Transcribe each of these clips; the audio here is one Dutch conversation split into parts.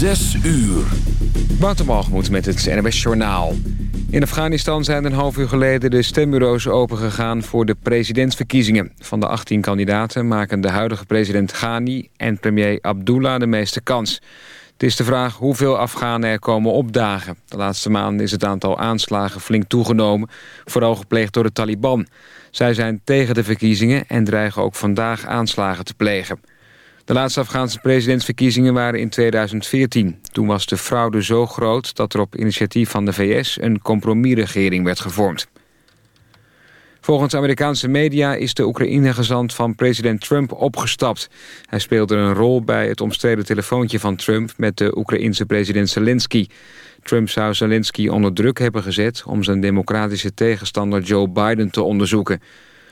Zes uur. Watermalgemoed met het NWS Journaal. In Afghanistan zijn een half uur geleden de stembureaus opengegaan voor de presidentsverkiezingen. Van de 18 kandidaten maken de huidige president Ghani en premier Abdullah de meeste kans. Het is de vraag hoeveel Afghanen er komen opdagen. De laatste maanden is het aantal aanslagen flink toegenomen, vooral gepleegd door de Taliban. Zij zijn tegen de verkiezingen en dreigen ook vandaag aanslagen te plegen. De laatste Afghaanse presidentsverkiezingen waren in 2014. Toen was de fraude zo groot dat er op initiatief van de VS... een compromisregering werd gevormd. Volgens Amerikaanse media is de Oekraïne-gezant van president Trump opgestapt. Hij speelde een rol bij het omstreden telefoontje van Trump... met de Oekraïense president Zelensky. Trump zou Zelensky onder druk hebben gezet... om zijn democratische tegenstander Joe Biden te onderzoeken...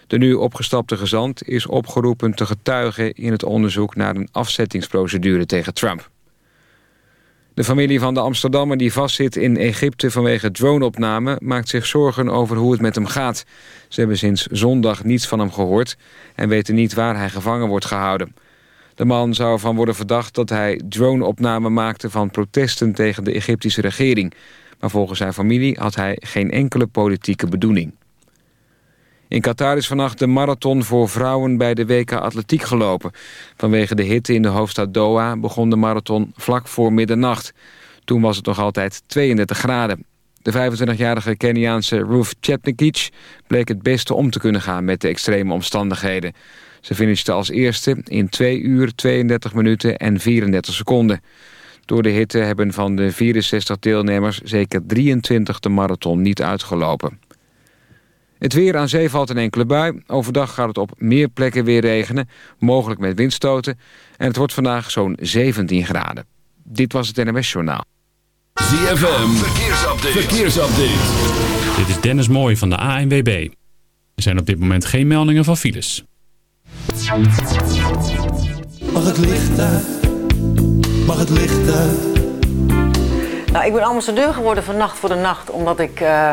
De nu opgestapte gezant is opgeroepen te getuigen in het onderzoek naar een afzettingsprocedure tegen Trump. De familie van de Amsterdammer die vastzit in Egypte vanwege droneopname maakt zich zorgen over hoe het met hem gaat. Ze hebben sinds zondag niets van hem gehoord en weten niet waar hij gevangen wordt gehouden. De man zou ervan worden verdacht dat hij droneopname maakte van protesten tegen de Egyptische regering. Maar volgens zijn familie had hij geen enkele politieke bedoeling. In Qatar is vannacht de marathon voor vrouwen bij de WK Atletiek gelopen. Vanwege de hitte in de hoofdstad Doha begon de marathon vlak voor middernacht. Toen was het nog altijd 32 graden. De 25-jarige Keniaanse Ruth Chetnikic bleek het beste om te kunnen gaan met de extreme omstandigheden. Ze finishte als eerste in 2 uur 32 minuten en 34 seconden. Door de hitte hebben van de 64 deelnemers zeker 23 de marathon niet uitgelopen. Het weer aan zee valt een enkele bui. Overdag gaat het op meer plekken weer regenen, mogelijk met windstoten. En het wordt vandaag zo'n 17 graden. Dit was het NMS Journaal. ZFM, verkeersupdate. verkeersupdate. Dit is Dennis Mooij van de ANWB. Er zijn op dit moment geen meldingen van files. Mag het licht uit? Mag het licht uit? Nou, ik ben ambassadeur geworden van Nacht voor de Nacht, omdat ik... Uh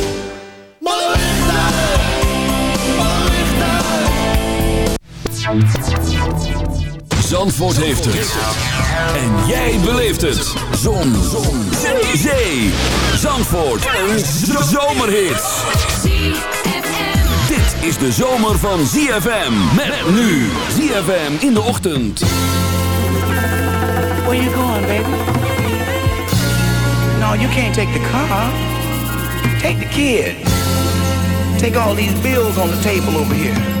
Zandvoort heeft het. En jij beleeft het. Zon. Zon. Zee. Zee. Zandvoort. Een zomerhit. Dit is de zomer van ZFM. Met nu. ZFM in de ochtend. Where you going, baby? No, you can't take the car. Take the kid. Take all these bills on the table over here.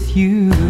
with you.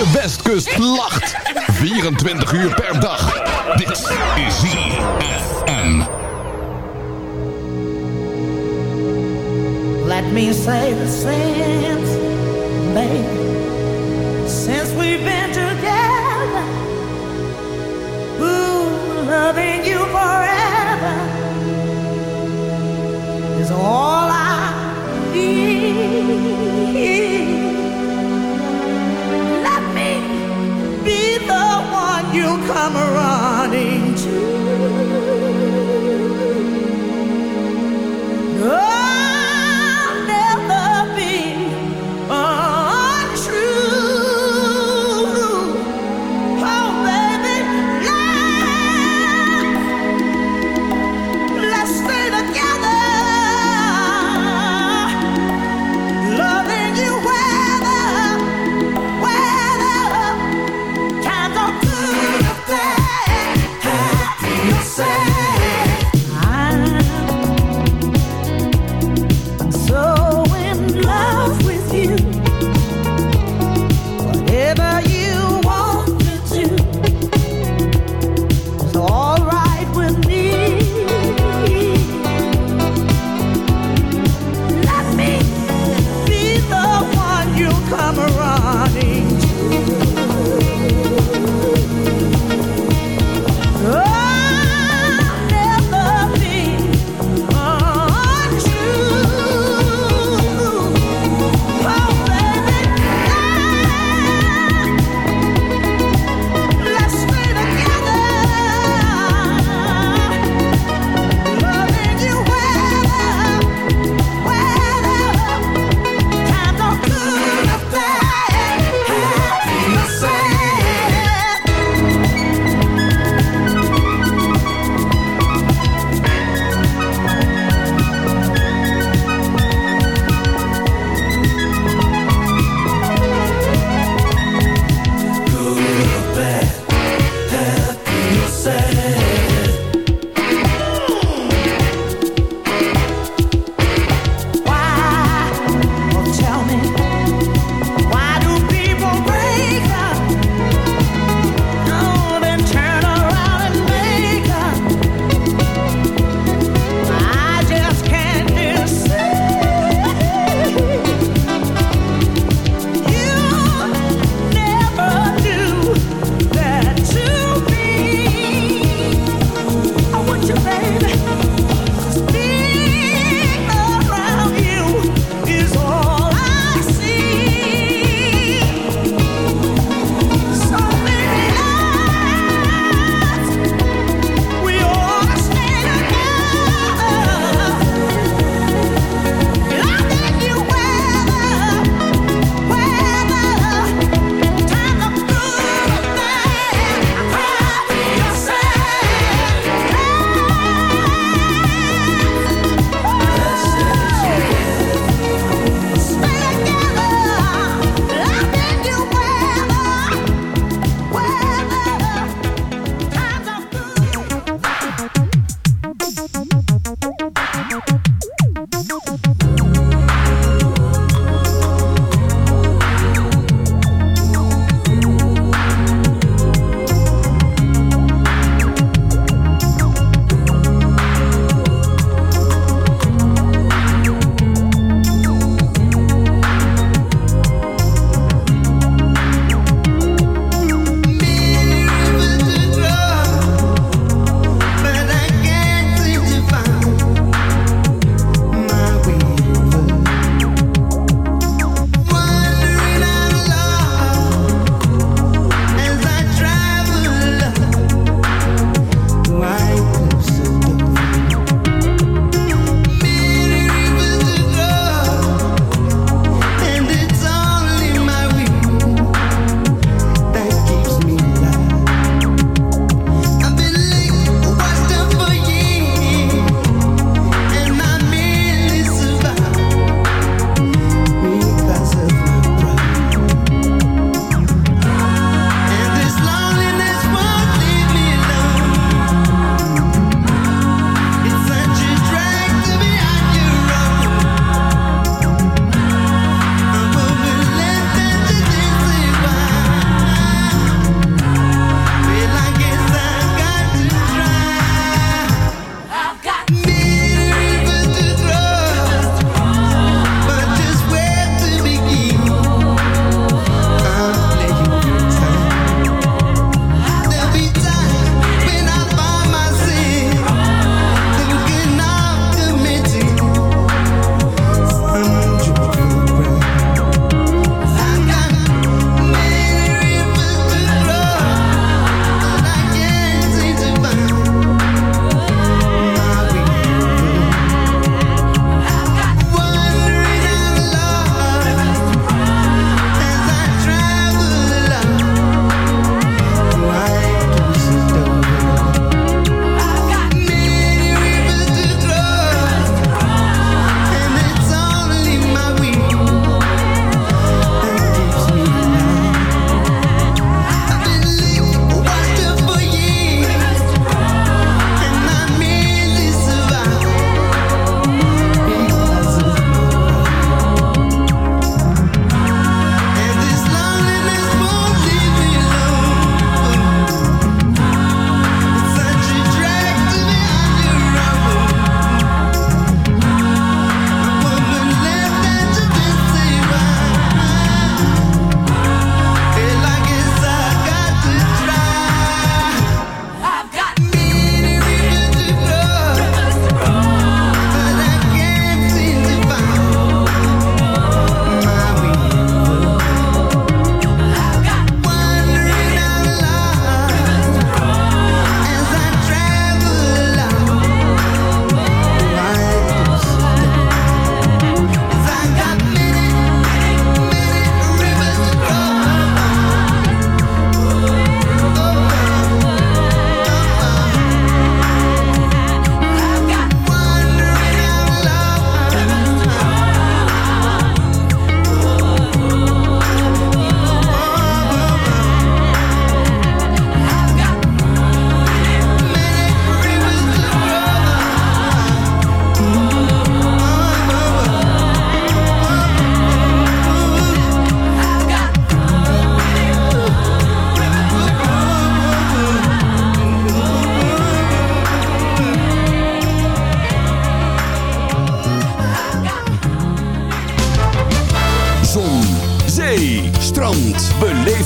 De Westkust lacht. 24 uur per dag. Dit is ZFM. Let me say the same, baby. Since we've been together. Ooh, loving you forever. Is all Pomerani.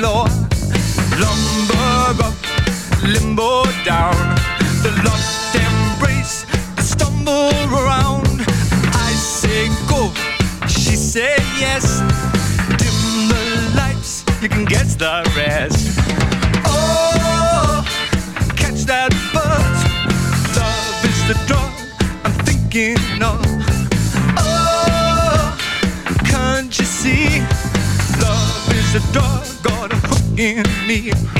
floor. Lumber up, limbo down. The lost embrace, the stumble around. I say go, she say yes. Dim the lights, you can guess the rest. Oh, catch that buzz. Love is the drug I'm thinking of. in me.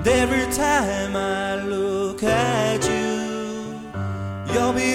And every time I look at you, you'll be